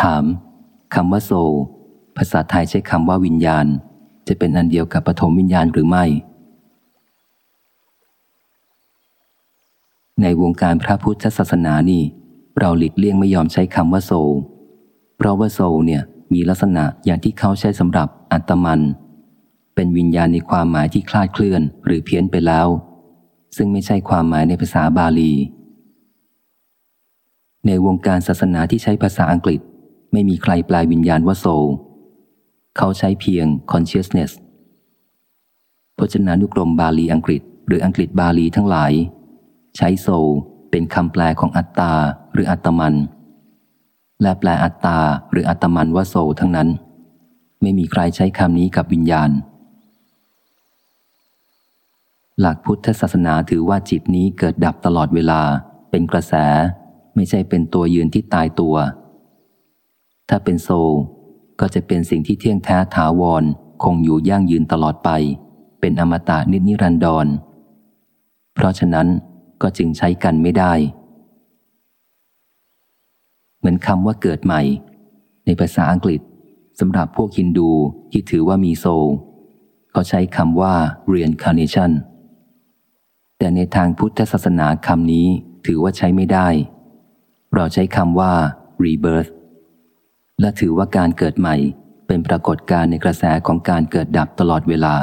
ถามคำว่าโซภาษาไทยใช้คำว่าวิญญาณ จะเป็นอันเดียวกับปฐมวิญญาณหรือไม่ ในวงการพระพุทธศาสนานี่ เราหลีกเลี่ยงไม่ยอมใช้คำว่าโซ เพราะว่าโซเนี่ยมีลักษณะอย่างที่เขาใช้สำหรับอัตมัน เป็นวิญญาณในความหมายที่คลาดเคลื่อนหรือเพี้ยนไปแล้ว ซึ่งไม่ใช่ความหมายในภาษาบาลี ในวงการศาสนาที่ใช้ภาษาอังกฤษ ไม่มีใครแปลวิญญาณว่าโซเขาใช้เพียง consciousness พจนานุกรมบาลีอังกฤษ หรืออังกฤษบาลีทั้งหลาย ใช้โซเป็นคำแปลของอัตตาหรืออัตมัน และแปลอัตตาหรืออัตมันว่าโซทั้งนั้น ไม่มีใครใช้คำนี้กับวิญญาณ หลักพุทธศาสนาถือว่าจิตนี้เกิดดับตลอดเวลา เป็นกระแส ไม่ใช่เป็นตัวยืนที่ตายตัว ถ้าเป็นโซก็จะเป็นสิ่งที่เที่ยงแท้ถาวร คงอยู่ยั่งยืนตลอดไป เป็นอมตะนิจนิรันดร เพราะฉะนั้นก็จึงใช้กันไม่ได้ เหมือนคำว่าเกิดใหม่ ในภาษาอังกฤษสำหรับพวกฮินดูที่ถือว่ามีโซเขาใช้คำว่า reincarnation แต่ในทางพุทธศาสนาคำนี้ถือว่าใช้ไม่ได้ เราใช้คำว่า rebirth และถือว่าการเกิดใหม่เป็นปรากฏการณ์ในกระแสของการเกิดดับตลอดเวลา